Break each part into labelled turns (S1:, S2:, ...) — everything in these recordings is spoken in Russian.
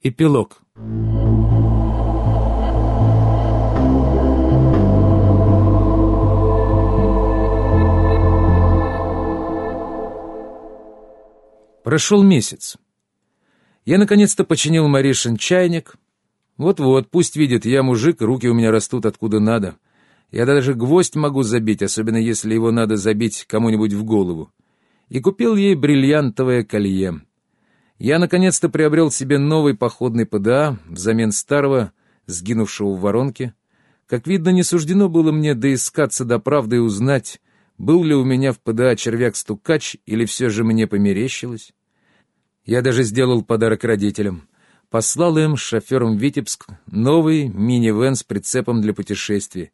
S1: Эпилог. Прошел месяц. Я наконец-то починил Маришин чайник. Вот-вот, пусть видит, я мужик, руки у меня растут откуда надо. Я даже гвоздь могу забить, особенно если его надо забить кому-нибудь в голову. И купил ей бриллиантовое колье. Я наконец-то приобрел себе новый походный ПДА взамен старого, сгинувшего в воронке. Как видно, не суждено было мне доискаться до правды и узнать, был ли у меня в ПДА червяк-стукач или все же мне померещилось. Я даже сделал подарок родителям. Послал им с шофером Витебск новый мини-вен с прицепом для путешествий.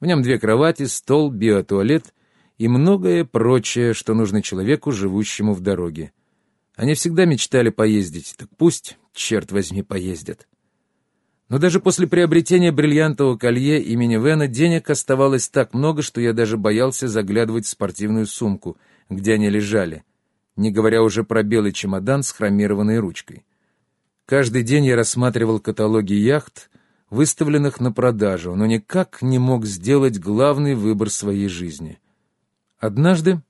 S1: В нем две кровати, стол, биотуалет и многое прочее, что нужно человеку, живущему в дороге. Они всегда мечтали поездить, так пусть, черт возьми, поездят. Но даже после приобретения бриллиантового колье и минивэна денег оставалось так много, что я даже боялся заглядывать в спортивную сумку, где они лежали, не говоря уже про белый чемодан с хромированной ручкой. Каждый день я рассматривал каталоги яхт, выставленных на продажу, но никак не мог сделать главный выбор своей жизни. Однажды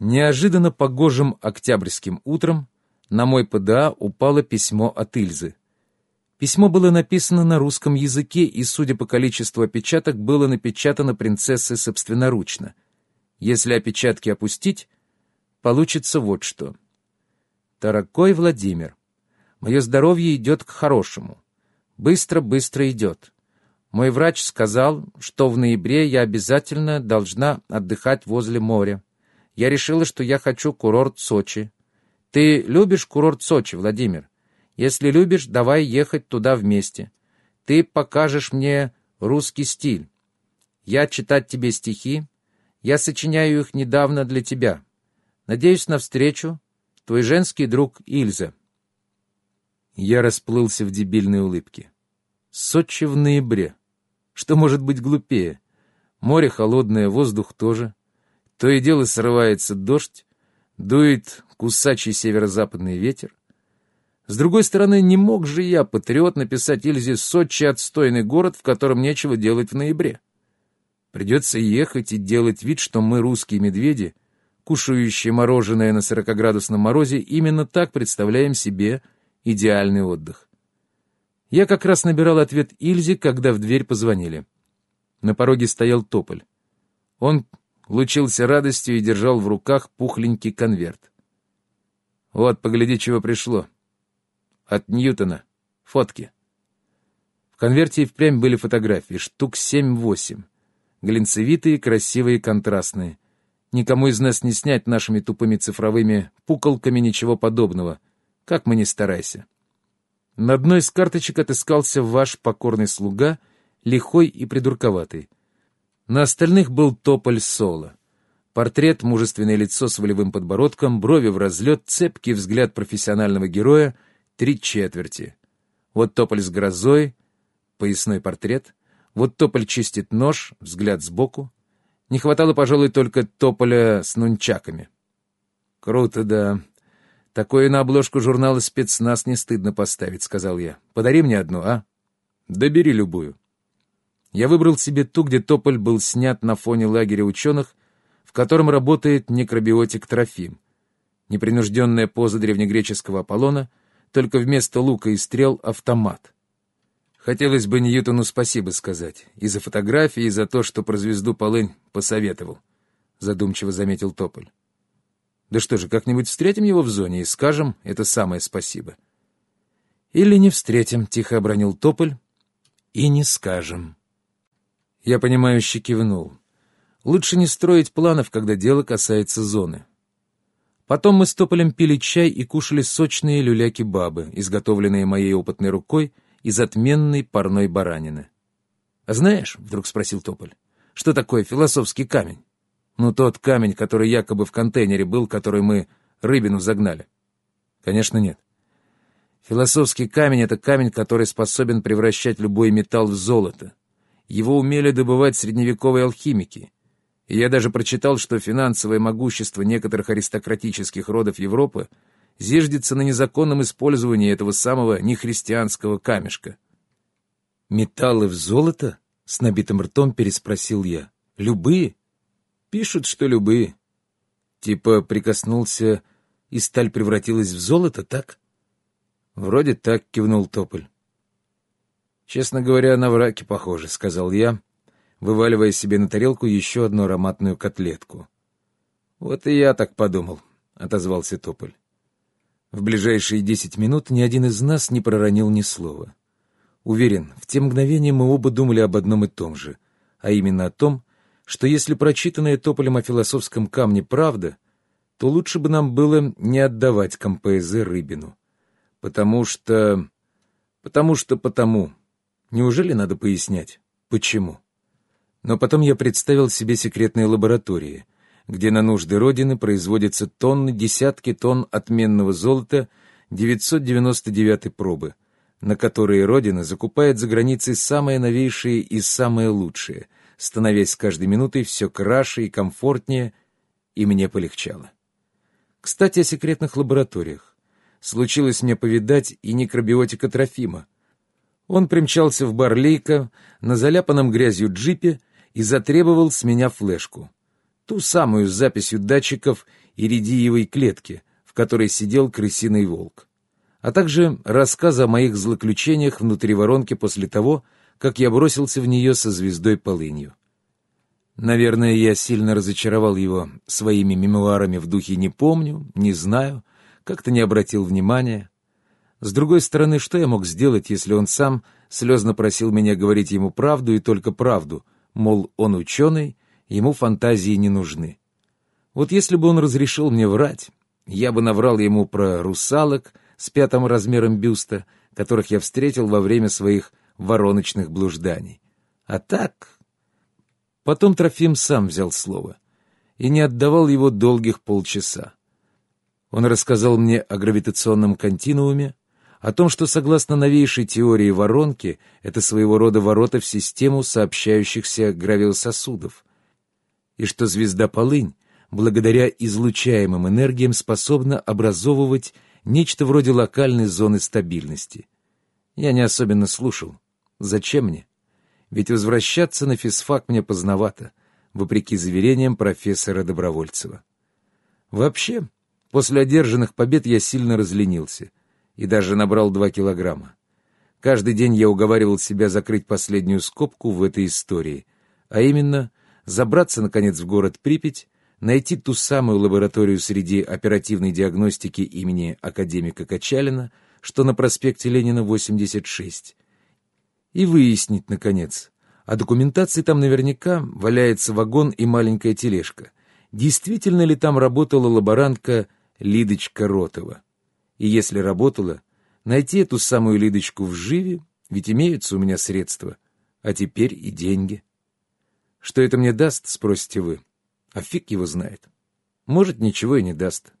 S1: Неожиданно погожим октябрьским утром на мой ПДА упало письмо от Ильзы. Письмо было написано на русском языке и, судя по количеству опечаток, было напечатано принцессой собственноручно. Если опечатки опустить, получится вот что. «Дорогой Владимир, мое здоровье идет к хорошему. Быстро-быстро идет. Мой врач сказал, что в ноябре я обязательно должна отдыхать возле моря я решила, что я хочу курорт Сочи. Ты любишь курорт Сочи, Владимир? Если любишь, давай ехать туда вместе. Ты покажешь мне русский стиль. Я читать тебе стихи. Я сочиняю их недавно для тебя. Надеюсь на встречу. Твой женский друг Ильза. Я расплылся в дебильной улыбке. Сочи в ноябре. Что может быть глупее? Море холодное, воздух тоже. То и дело срывается дождь, дует кусачий северо-западный ветер. С другой стороны, не мог же я, патриот, написать Ильзе «Сочи — отстойный город, в котором нечего делать в ноябре». Придется ехать и делать вид, что мы, русские медведи, кушающие мороженое на сорокоградусном морозе, именно так представляем себе идеальный отдых. Я как раз набирал ответ Ильзе, когда в дверь позвонили. На пороге стоял Тополь. Он лучился радостью и держал в руках пухленький конверт. «Вот, погляди, чего пришло. От Ньютона. Фотки». В конверте и впрямь были фотографии, штук семь-восемь. Глинцевитые, красивые, контрастные. Никому из нас не снять нашими тупыми цифровыми пуколками ничего подобного, как мы ни старайся. На одной из карточек отыскался ваш покорный слуга, лихой и придурковатый. На остальных был тополь соло. Портрет, мужественное лицо с волевым подбородком, брови в разлет, цепкий взгляд профессионального героя, три четверти. Вот тополь с грозой, поясной портрет. Вот тополь чистит нож, взгляд сбоку. Не хватало, пожалуй, только тополя с нунчаками. Круто, да. Такое на обложку журнала «Спецназ» не стыдно поставить, — сказал я. Подари мне одну, а? Да бери любую. Я выбрал себе ту, где тополь был снят на фоне лагеря ученых, в котором работает некробиотик Трофим. Непринужденная поза древнегреческого Аполлона, только вместо лука и стрел — автомат. Хотелось бы Ньютону спасибо сказать. И за фотографии, и за то, что про звезду Полынь посоветовал. Задумчиво заметил Тополь. Да что же, как-нибудь встретим его в зоне и скажем это самое спасибо. Или не встретим, тихо обронил Тополь, и не скажем. Я понимающе кивнул. Лучше не строить планов, когда дело касается зоны. Потом мы с Тополем пили чай и кушали сочные люля-кебабы, изготовленные моей опытной рукой из отменной парной баранины. «А знаешь, — вдруг спросил Тополь, — что такое философский камень? Ну, тот камень, который якобы в контейнере был, который мы рыбину загнали. Конечно, нет. Философский камень — это камень, который способен превращать любой металл в золото. Его умели добывать средневековые алхимики. И я даже прочитал, что финансовое могущество некоторых аристократических родов Европы зиждется на незаконном использовании этого самого нехристианского камешка.
S2: «Металлы в золото?» — с набитым ртом переспросил я. «Любые?»
S1: «Пишут, что любые».
S2: «Типа прикоснулся, и сталь превратилась в золото, так?»
S1: «Вроде так», — кивнул Тополь. «Честно говоря, на враке похоже», — сказал я, вываливая себе на тарелку еще одну ароматную котлетку. «Вот и я так подумал», — отозвался Тополь. В ближайшие десять минут ни один из нас не проронил ни слова. Уверен, в те мгновения мы оба думали об одном и том же, а именно о том, что если прочитанная Тополем о философском камне правда, то лучше бы нам было не отдавать КМПЗ Рыбину. Потому что... Потому что потому. Неужели надо пояснять, почему? Но потом я представил себе секретные лаборатории, где на нужды Родины производятся тонны, десятки тонн отменного золота 999 пробы, на которые Родина закупает за границей самое новейшее и самое лучшее, становясь с каждой минутой все краше и комфортнее, и мне полегчало. Кстати, о секретных лабораториях. Случилось мне повидать и некробиотика Трофима. Он примчался в бар на заляпанном грязью джипе и затребовал с меня флешку. Ту самую с записью датчиков иридиевой клетки, в которой сидел крысиный волк. А также рассказ о моих злоключениях внутри воронки после того, как я бросился в нее со звездой полынью. Наверное, я сильно разочаровал его своими мемуарами в духе «не помню», «не знаю», как-то не обратил внимания. С другой стороны, что я мог сделать, если он сам слезно просил меня говорить ему правду и только правду, мол, он ученый, ему фантазии не нужны. Вот если бы он разрешил мне врать, я бы наврал ему про русалок с пятым размером бюста, которых я встретил во время своих вороночных блужданий. А так... Потом Трофим сам взял слово и не отдавал его долгих полчаса. Он рассказал мне о гравитационном континууме, о том, что согласно новейшей теории воронки, это своего рода ворота в систему сообщающихся гравиососудов, и что звезда Полынь, благодаря излучаемым энергиям, способна образовывать нечто вроде локальной зоны стабильности. Я не особенно слушал. Зачем мне? Ведь возвращаться на физфак мне поздновато, вопреки заверениям профессора Добровольцева. Вообще, после одержанных побед я сильно разленился — и даже набрал два килограмма. Каждый день я уговаривал себя закрыть последнюю скобку в этой истории, а именно забраться, наконец, в город Припять, найти ту самую лабораторию среди оперативной диагностики имени академика Качалина, что на проспекте Ленина, 86, и выяснить, наконец, а документации там наверняка валяется вагон и маленькая тележка. Действительно ли там работала лаборантка Лидочка Ротова? И если работала, найти эту самую Лидочку в живе, ведь имеются у меня средства, а теперь и деньги. Что это мне даст, спросите вы? А фиг его знает. Может, ничего и не даст.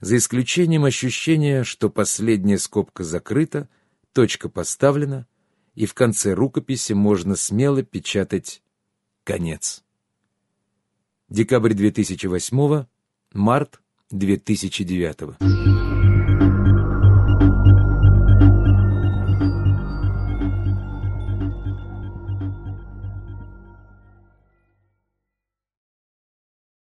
S1: За исключением ощущения, что последняя скобка закрыта, точка поставлена, и в конце рукописи можно смело печатать «Конец». Декабрь 2008, март 2009.